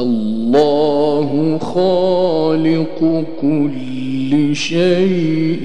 الله خالق كل شيء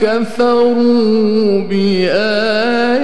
كفروا بآياتنا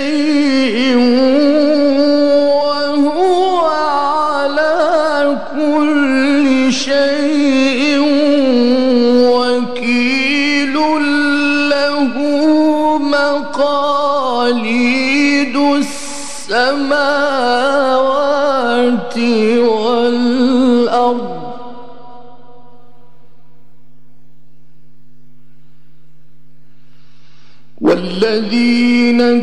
شيء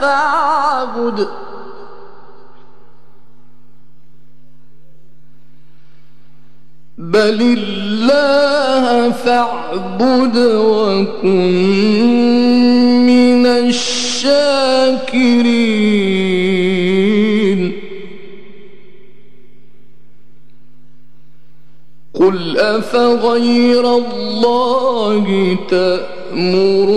فاعبد بل الله فاعبد وكن من الشاكرين. قل أفغير الله تأمرون؟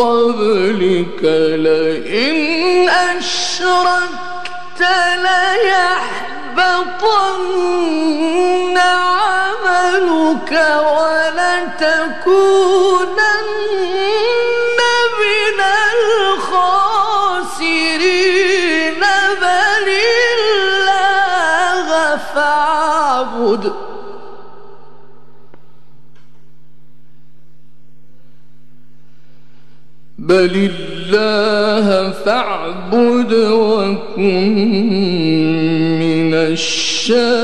قبلك لئن أشركت ليحبطن عملك ولتكونن من الخاسرين الله فاعبد. بل الله فاعبد وكن من الشاكرين.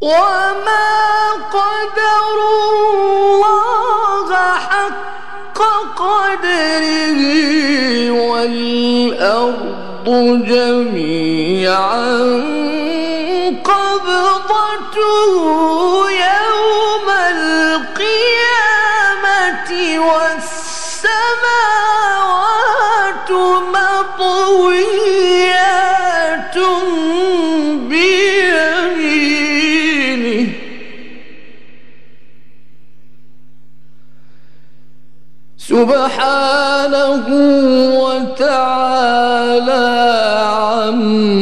وما قدر الله وقدره والأرض جميعا قبضته سبحانه وتعالى عما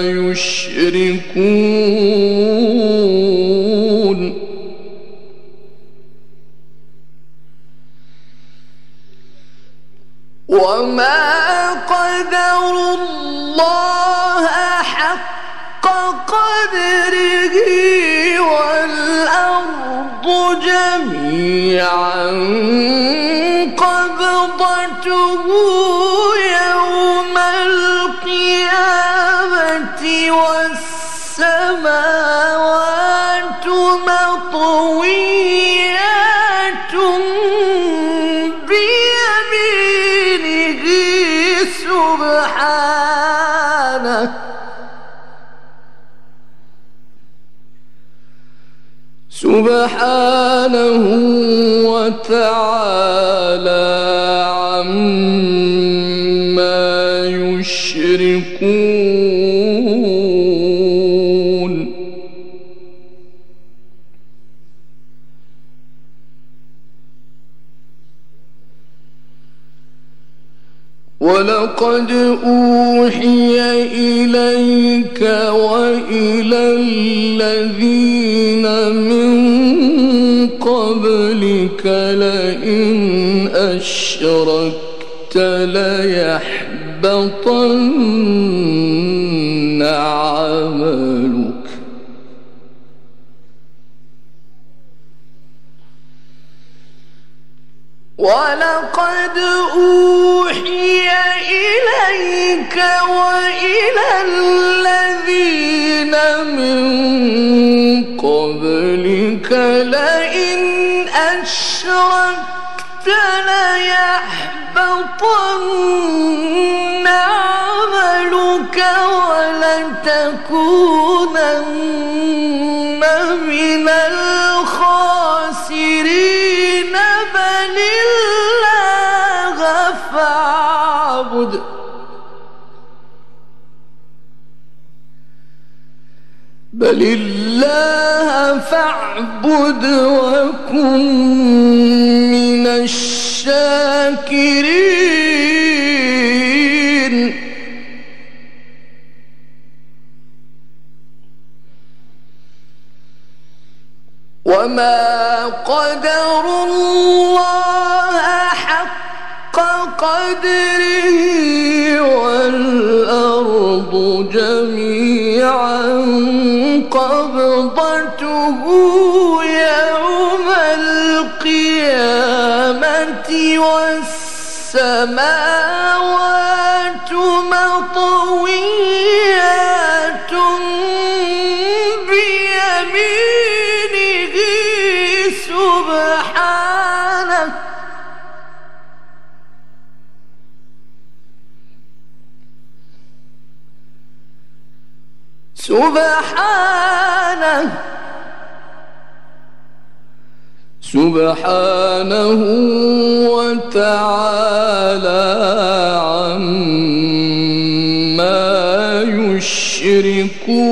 يشركون. وما قدر الله حق قدره والأرض جميعا قبضته سبحانه وتعالى عما يشركون. ولقد أوحي إليك وإلى الذين من قبلك لئن أشركت ليحبطن عملك. ولقد أوحي إليك وإلى الذين من قبلك لا أشركت ليحبطن عملك ولتكونن من الخاسرين بل الله فاعبد بل الله وكن من الشاكرين. السماوات مطويات بيمينه سبحانه سبحانه سبحانه وتعالى عما يشركون.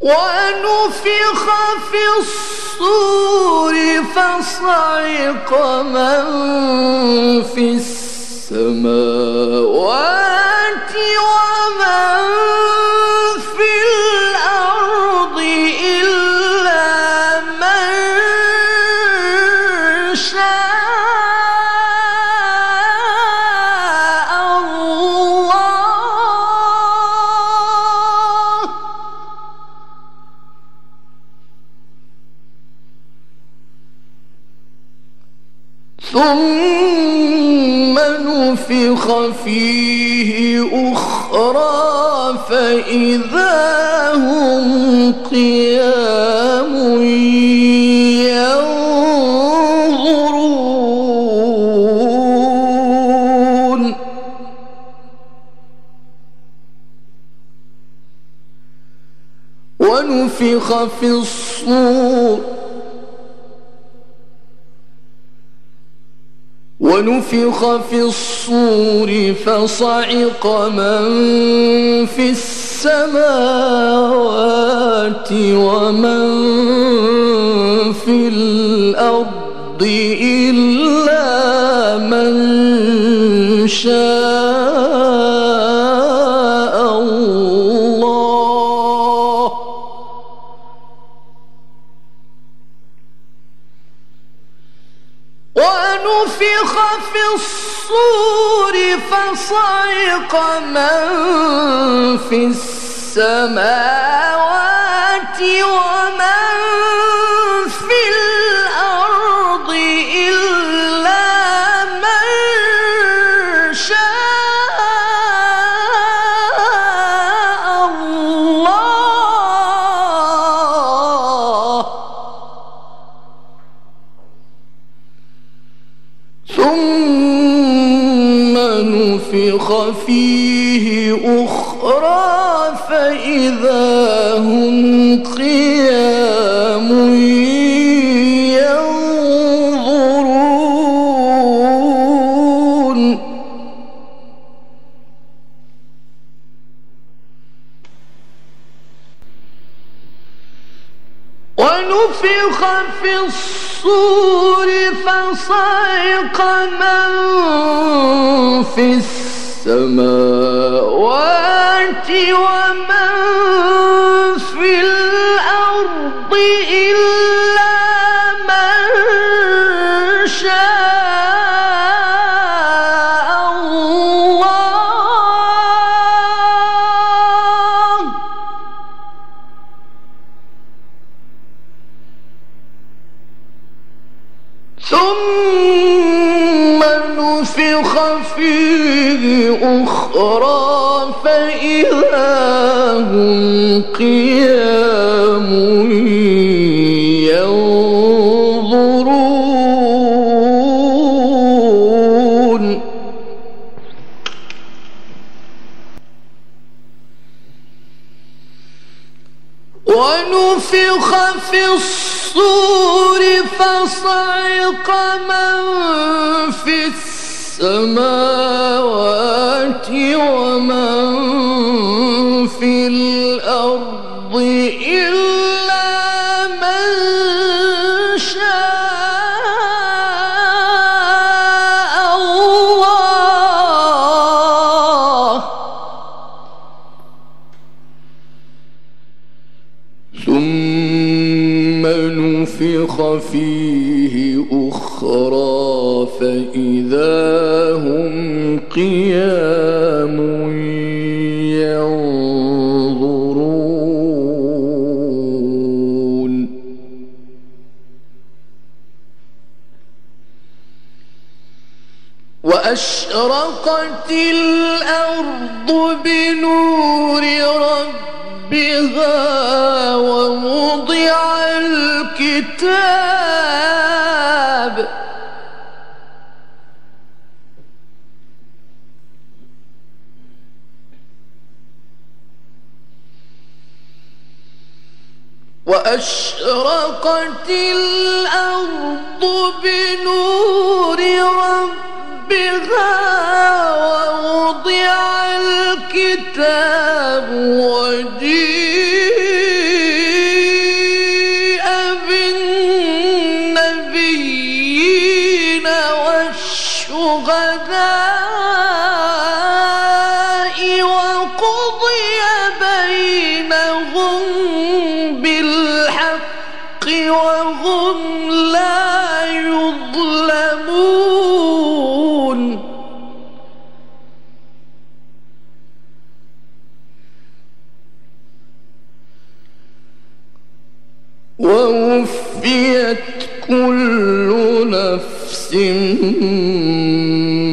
ونفخ في الصور فصعق من في السماوات فيه أخرى فإذا هم قيام ينظرون. ونفخ في الصور ونفخ في الصور فصعق من في السماوات ومن في الأرض إلا من شاء. صيق من في السماوات ومن في الأرض إلا من شاء الله ثم فنفخ فيه أخرى فإذا هم قيام يوم صيق من في السماوات ومن في الأرض إلا ثم نفخ فيه أخرى فإذا هم قيامون ونفخ فيه أخرى فإذا هم قيام ينظرون. وأشرقت الأرض بنور ربها واشتقت الأرض بنور ربها.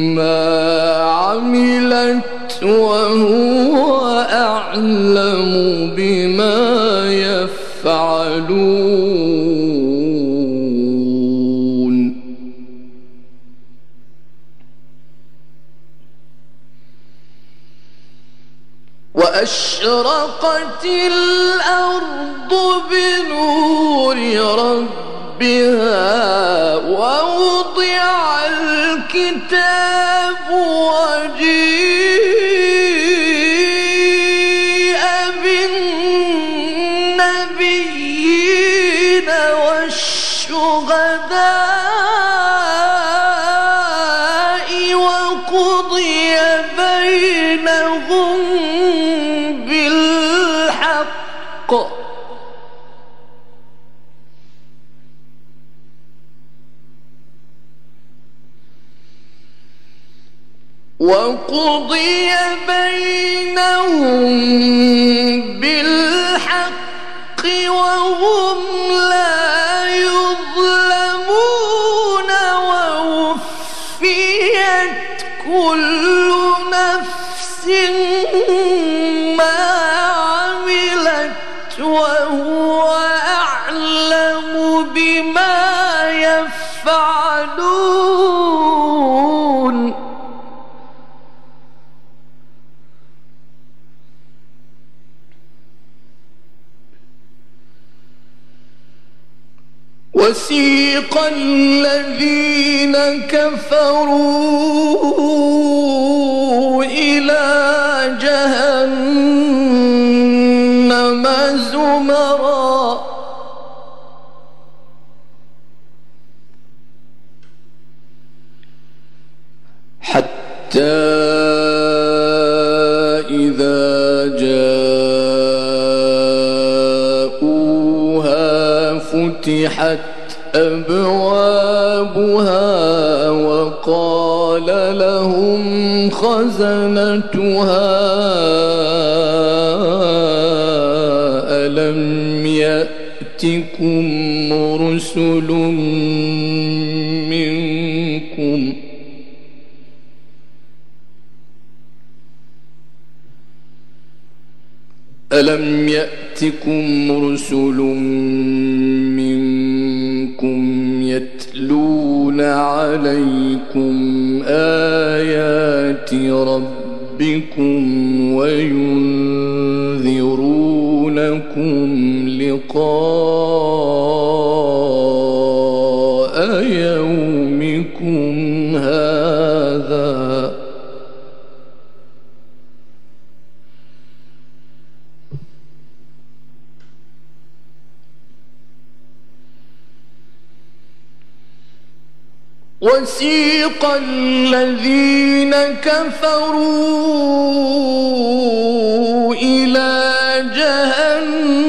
بما عملت وهو أعلم بما يفعلون وأشرقت الأرض بنور ربها ووضع kita وَقُضِيَ بَيْنَهُمْ وسيق الذين كفروا إلى جهنم زمرا حتى إذا فتحت أبوابها وقال لهم خزنتها ألم يأتكم رسل منكم ألم يأتكم رسل منكم عليكم آيات ربكم وينذرونكم لقاء يوم وسيق الذين كفروا إلى جهنم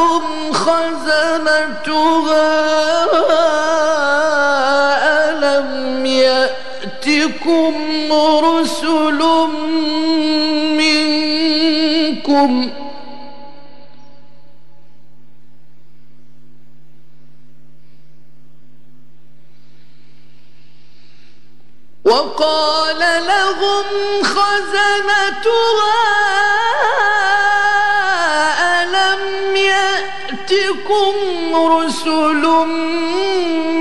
لهم خزنتها ألم يأتكم رسل منكم؟ وقال لهم خزنتها رسول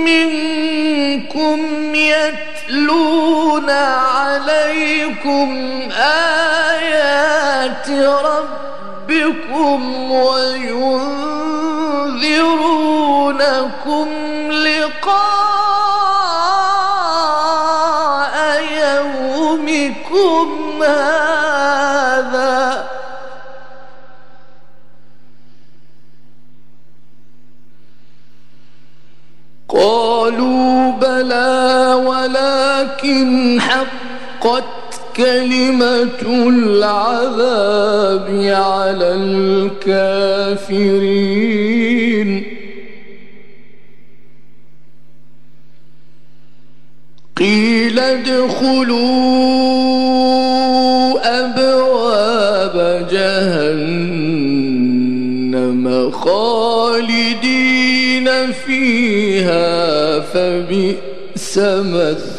منكم يتلون عليكم آيات ربكم وينذرونكم لقاء يومكم هذا حقت كلمة العذاب على الكافرين. قيل ادخلوا أبواب جهنم خالدين فيها فبئس مثل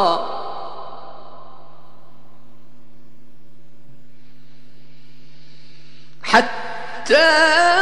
Yeah.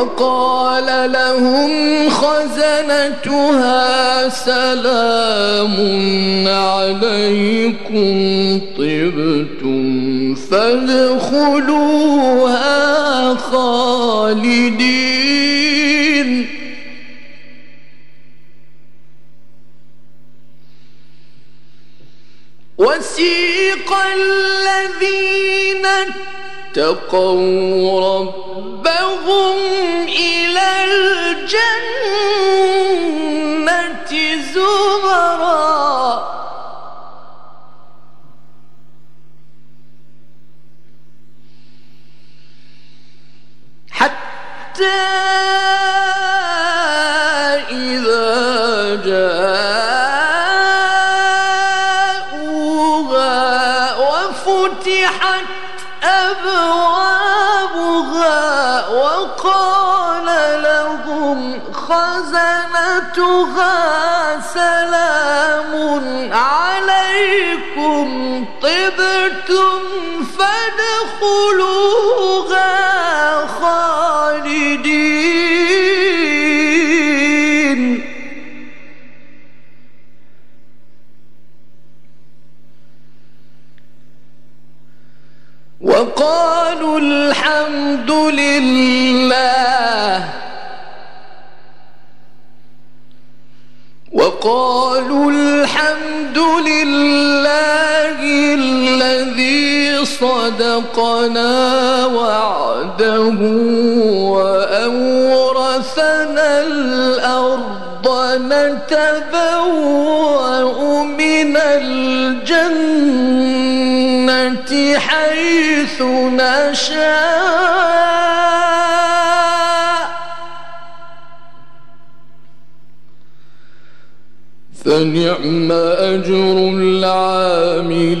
وقال لهم خزنتها سلام عليكم طبتم فادخلوها خالدين. وسيق الذين اتقوا ربهم إلى الجنة زمرا حتى خزنتها سلام عليكم الجنة حيث نشاء فنعم أجر العاملين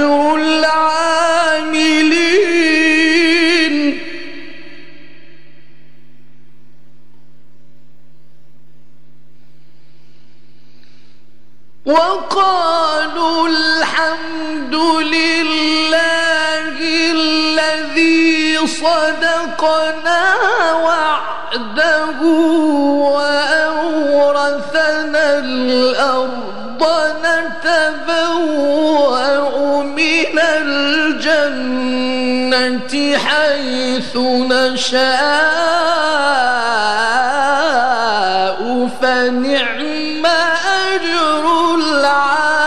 خير العاملين وقالوا الحمد لله الذي صدقنا وعده وأورثنا الأرض نتبوأ حيث نشاء فنعم أجر العاملين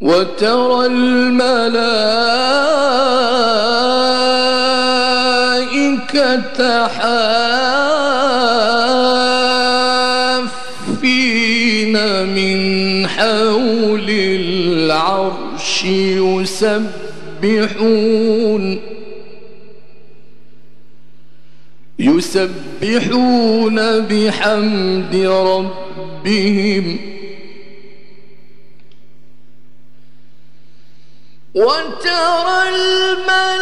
وترى الملائكة حاملين العرش يسبحون. يسبحون بحمد ربهم. وترى الملائكة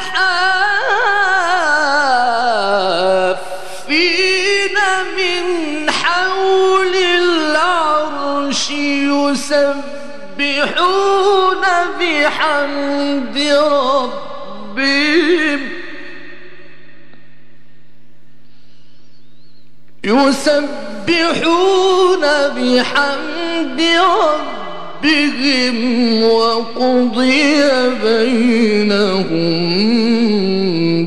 حافين من حول يسبحون بحمد ربهم. يسبحون بحمد ربهم وقضي بينهم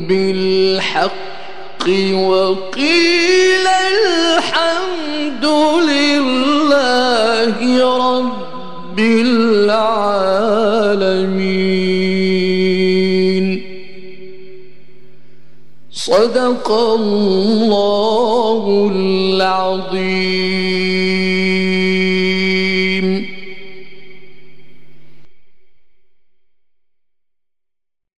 بالحق وقيل الحمد لله رب العالمين صدق الله العظيم